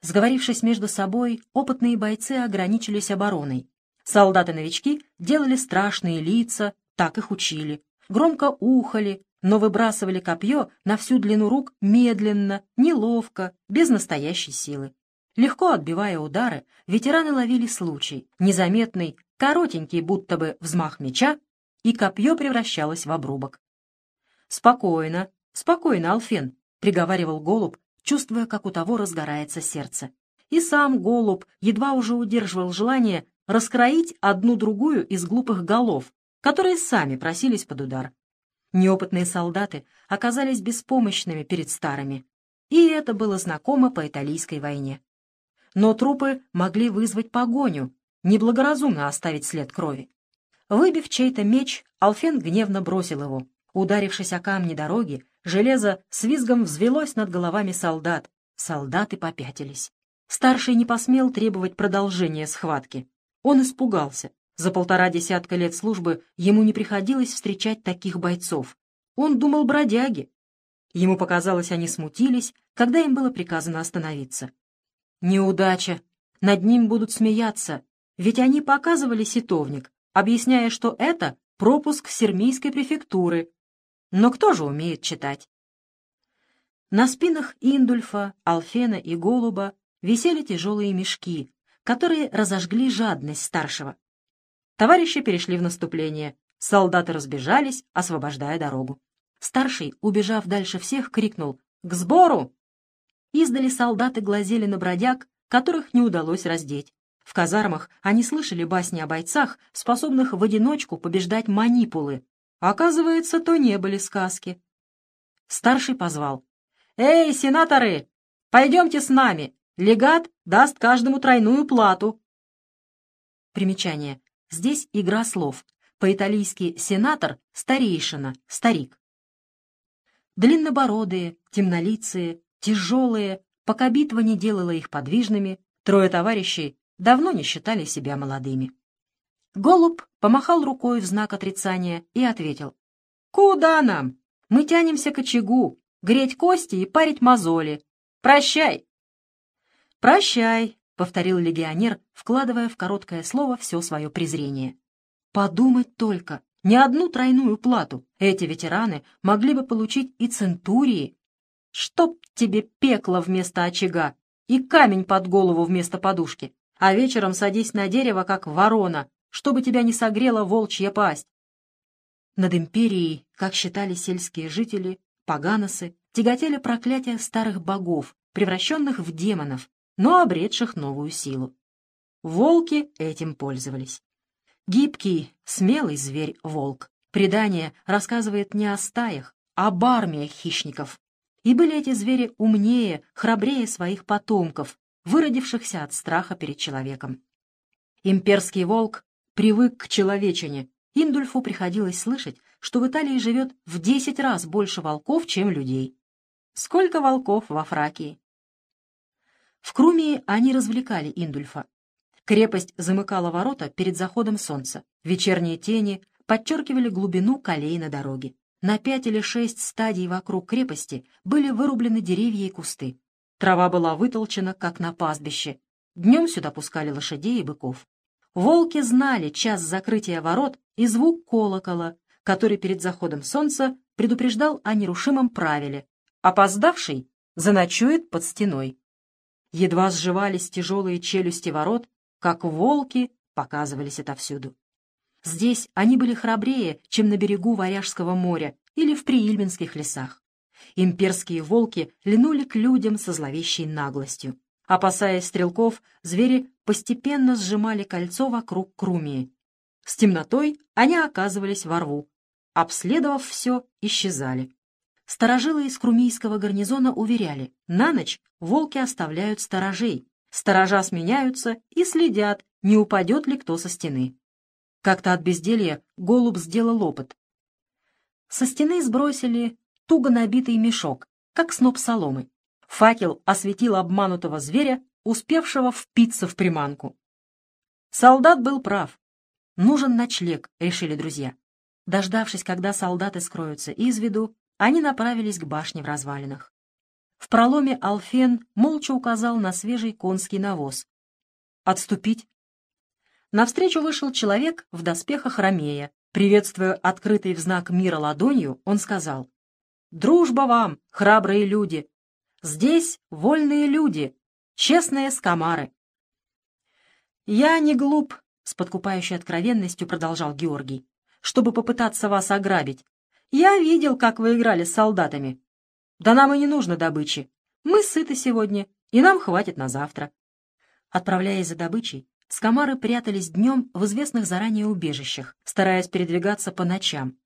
Сговорившись между собой, опытные бойцы ограничились обороной. Солдаты-новички делали страшные лица, так их учили. Громко ухали, но выбрасывали копье на всю длину рук медленно, неловко, без настоящей силы. Легко отбивая удары, ветераны ловили случай, незаметный, коротенький будто бы взмах меча, и копье превращалось в обрубок. «Спокойно, спокойно, Алфен», — приговаривал голубь, чувствуя, как у того разгорается сердце. И сам голубь едва уже удерживал желание раскроить одну-другую из глупых голов, которые сами просились под удар. Неопытные солдаты оказались беспомощными перед старыми, и это было знакомо по италийской войне. Но трупы могли вызвать погоню, неблагоразумно оставить след крови. Выбив чей-то меч, Алфен гневно бросил его. Ударившись о камни дороги, железо с визгом взвелось над головами солдат. Солдаты попятились. Старший не посмел требовать продолжения схватки. Он испугался. За полтора десятка лет службы ему не приходилось встречать таких бойцов. Он думал бродяги. Ему показалось, они смутились, когда им было приказано остановиться. Неудача. Над ним будут смеяться, ведь они показывали ситовник, объясняя, что это пропуск Сермийской префектуры. Но кто же умеет читать? На спинах Индульфа, Алфена и Голуба висели тяжелые мешки, которые разожгли жадность старшего. Товарищи перешли в наступление. Солдаты разбежались, освобождая дорогу. Старший, убежав дальше всех, крикнул «К сбору!». Издали солдаты глазели на бродяг, которых не удалось раздеть. В казармах они слышали басни о бойцах, способных в одиночку побеждать манипулы. Оказывается, то не были сказки. Старший позвал. «Эй, сенаторы, пойдемте с нами. Легат даст каждому тройную плату». Примечание. Здесь игра слов. По-италийски «сенатор» — старейшина, старик. Длиннобородые, темнолицые, тяжелые, пока битва не делала их подвижными, трое товарищей давно не считали себя молодыми. Голубь помахал рукой в знак отрицания и ответил. «Куда нам? Мы тянемся к очагу, греть кости и парить мозоли. Прощай!» «Прощай!» — повторил легионер, вкладывая в короткое слово все свое презрение. «Подумать только! Ни одну тройную плату эти ветераны могли бы получить и центурии. Чтоб тебе пекло вместо очага и камень под голову вместо подушки, а вечером садись на дерево, как ворона, чтобы тебя не согрела волчья пасть». Над империей, как считали сельские жители, поганосы, тяготели проклятия старых богов, превращенных в демонов, но обретших новую силу. Волки этим пользовались. Гибкий, смелый зверь-волк. Предание рассказывает не о стаях, а об армиях хищников. И были эти звери умнее, храбрее своих потомков, выродившихся от страха перед человеком. Имперский волк привык к человечине. Индульфу приходилось слышать, что в Италии живет в десять раз больше волков, чем людей. Сколько волков во Фракии? В Крумии они развлекали Индульфа. Крепость замыкала ворота перед заходом солнца. Вечерние тени подчеркивали глубину колей на дороге. На пять или шесть стадий вокруг крепости были вырублены деревья и кусты. Трава была вытолчена, как на пастбище. Днем сюда пускали лошадей и быков. Волки знали час закрытия ворот и звук колокола, который перед заходом солнца предупреждал о нерушимом правиле. Опоздавший заночует под стеной. Едва сживались тяжелые челюсти ворот, как волки показывались отовсюду. Здесь они были храбрее, чем на берегу Варяжского моря или в Приильминских лесах. Имперские волки линули к людям со зловещей наглостью. Опасаясь стрелков, звери постепенно сжимали кольцо вокруг Крумии. С темнотой они оказывались во рву. Обследовав все, исчезали. Сторожилы из крумийского гарнизона уверяли, на ночь волки оставляют сторожей, сторожа сменяются и следят, не упадет ли кто со стены. Как-то от безделья голубь сделал опыт. Со стены сбросили туго набитый мешок, как сноп соломы. Факел осветил обманутого зверя, успевшего впиться в приманку. Солдат был прав. Нужен ночлег, решили друзья. Дождавшись, когда солдаты скроются из виду, они направились к башне в развалинах. В проломе Алфен молча указал на свежий конский навоз. «Отступить!» Навстречу вышел человек в доспехах Ромея. Приветствуя открытый в знак мира ладонью, он сказал, «Дружба вам, храбрые люди! Здесь вольные люди, честные скамары!» «Я не глуп», — с подкупающей откровенностью продолжал Георгий, «чтобы попытаться вас ограбить. Я видел, как вы играли с солдатами. Да нам и не нужно добычи. Мы сыты сегодня, и нам хватит на завтра». Отправляясь за добычей, скамары прятались днем в известных заранее убежищах, стараясь передвигаться по ночам.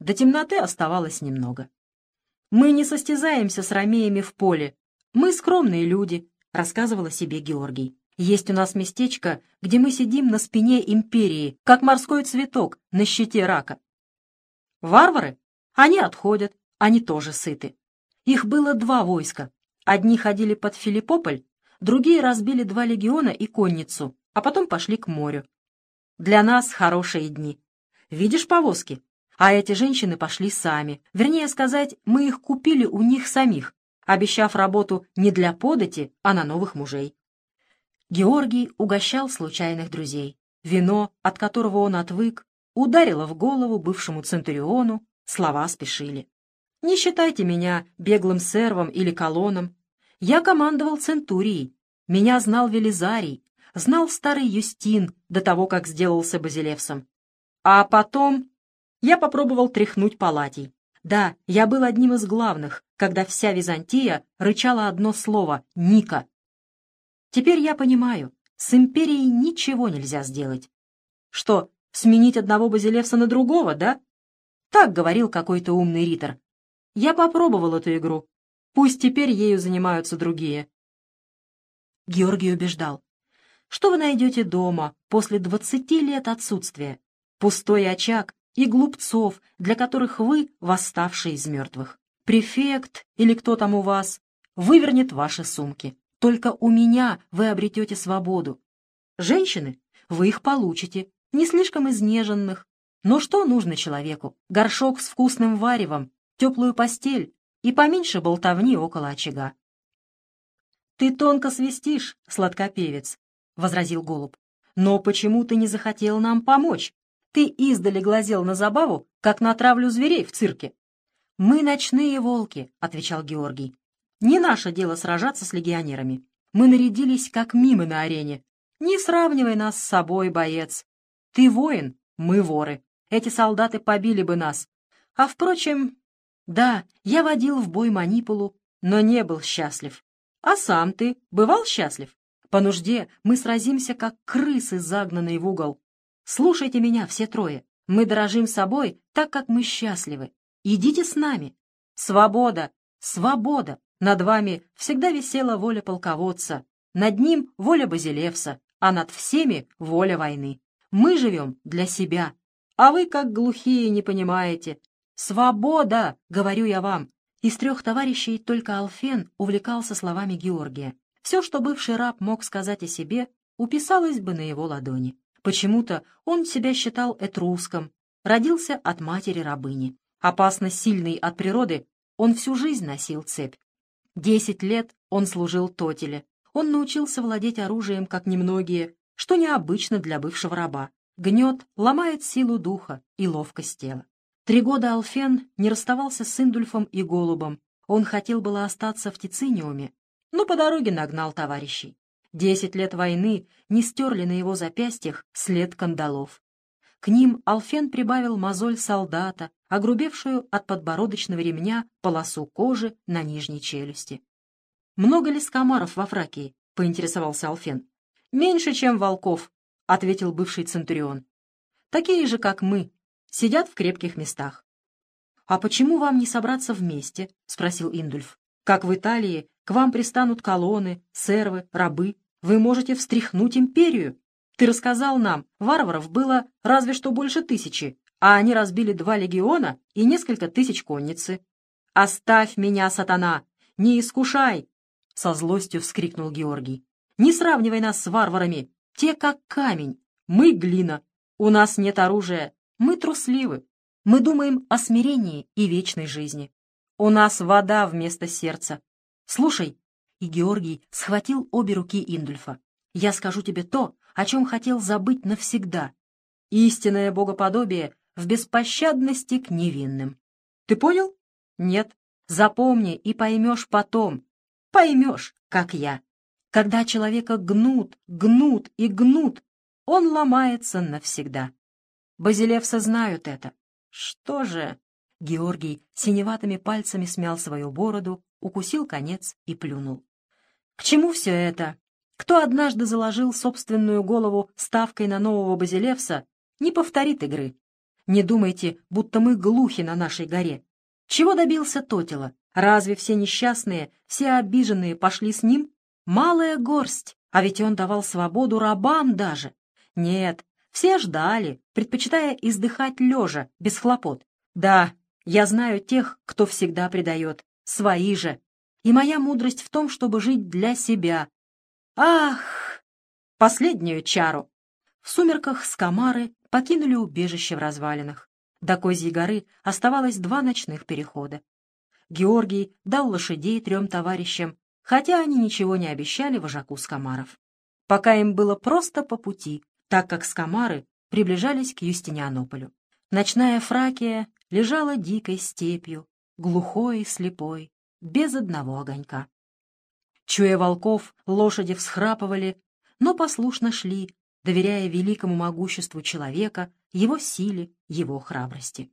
До темноты оставалось немного. «Мы не состязаемся с ромеями в поле. Мы скромные люди», — рассказывал о себе Георгий. Есть у нас местечко, где мы сидим на спине империи, как морской цветок на щите рака. Варвары? Они отходят, они тоже сыты. Их было два войска. Одни ходили под Филиппополь, другие разбили два легиона и конницу, а потом пошли к морю. Для нас хорошие дни. Видишь повозки? А эти женщины пошли сами. Вернее сказать, мы их купили у них самих, обещав работу не для подати, а на новых мужей. Георгий угощал случайных друзей. Вино, от которого он отвык, ударило в голову бывшему Центуриону, слова спешили. «Не считайте меня беглым сервом или колоном. Я командовал Центурией. Меня знал Велизарий, знал старый Юстин до того, как сделался Базилевсом. А потом я попробовал тряхнуть палатей. Да, я был одним из главных, когда вся Византия рычала одно слово — «Ника». Теперь я понимаю, с империей ничего нельзя сделать. Что, сменить одного Базилевса на другого, да? Так говорил какой-то умный ритор. Я попробовал эту игру. Пусть теперь ею занимаются другие. Георгий убеждал. Что вы найдете дома после двадцати лет отсутствия? Пустой очаг и глупцов, для которых вы восставшие из мертвых. Префект или кто там у вас вывернет ваши сумки. Только у меня вы обретете свободу. Женщины, вы их получите, не слишком изнеженных. Но что нужно человеку? Горшок с вкусным варевом, теплую постель и поменьше болтовни около очага. «Ты тонко свистишь, сладкопевец», — возразил голубь. «Но почему ты не захотел нам помочь? Ты издали глазел на забаву, как на травлю зверей в цирке». «Мы ночные волки», — отвечал Георгий. Не наше дело сражаться с легионерами. Мы нарядились, как мимы на арене. Не сравнивай нас с собой, боец. Ты воин, мы воры. Эти солдаты побили бы нас. А, впрочем, да, я водил в бой манипулу, но не был счастлив. А сам ты бывал счастлив? По нужде мы сразимся, как крысы, загнанные в угол. Слушайте меня, все трое. Мы дорожим собой, так как мы счастливы. Идите с нами. Свобода, свобода. Над вами всегда висела воля полководца, над ним воля Базилевса, а над всеми воля войны. Мы живем для себя, а вы, как глухие, не понимаете. Свобода, говорю я вам. Из трех товарищей только Алфен увлекался словами Георгия. Все, что бывший раб мог сказать о себе, уписалось бы на его ладони. Почему-то он себя считал этруском, родился от матери-рабыни. Опасно сильный от природы, он всю жизнь носил цепь. Десять лет он служил Тотеле. Он научился владеть оружием, как немногие, что необычно для бывшего раба. Гнет ломает силу духа и ловкость тела. Три года Алфен не расставался с Индульфом и Голубом. Он хотел было остаться в Тициниуме, но по дороге нагнал товарищей. Десять лет войны не стерли на его запястьях след кандалов. К ним Алфен прибавил мозоль солдата, огрубевшую от подбородочного ремня полосу кожи на нижней челюсти. «Много ли скомаров во Фракии?» — поинтересовался Алфен. «Меньше, чем волков», — ответил бывший Центурион. «Такие же, как мы, сидят в крепких местах». «А почему вам не собраться вместе?» — спросил Индульф. «Как в Италии, к вам пристанут колонны, сервы, рабы. Вы можете встряхнуть империю. Ты рассказал нам, варваров было разве что больше тысячи, а они разбили два легиона и несколько тысяч конницы. «Оставь меня, сатана! Не искушай!» — со злостью вскрикнул Георгий. «Не сравнивай нас с варварами! Те как камень, мы глина. У нас нет оружия, мы трусливы. Мы думаем о смирении и вечной жизни. У нас вода вместо сердца. Слушай, и Георгий схватил обе руки Индульфа. Я скажу тебе то, о чем хотел забыть навсегда. Истинное богоподобие в беспощадности к невинным. Ты понял? Нет. Запомни и поймешь потом. Поймешь, как я. Когда человека гнут, гнут и гнут, он ломается навсегда. Базилевса знают это. Что же... Георгий синеватыми пальцами смял свою бороду, укусил конец и плюнул. К чему все это? Кто однажды заложил собственную голову ставкой на нового Базилевса, не повторит игры. Не думайте, будто мы глухи на нашей горе. Чего добился Тотила? Разве все несчастные, все обиженные пошли с ним? Малая горсть, а ведь он давал свободу рабам даже. Нет, все ждали, предпочитая издыхать лежа, без хлопот. Да, я знаю тех, кто всегда предает, свои же. И моя мудрость в том, чтобы жить для себя. Ах! Последнюю чару. В сумерках скамары покинули убежище в развалинах. До Козьей горы оставалось два ночных перехода. Георгий дал лошадей трем товарищам, хотя они ничего не обещали вожаку скамаров. Пока им было просто по пути, так как скамары приближались к Юстинианополю. Ночная Фракия лежала дикой степью, глухой и слепой, без одного огонька. Чуя волков, лошади всхрапывали, но послушно шли, доверяя великому могуществу человека, его силе, его храбрости.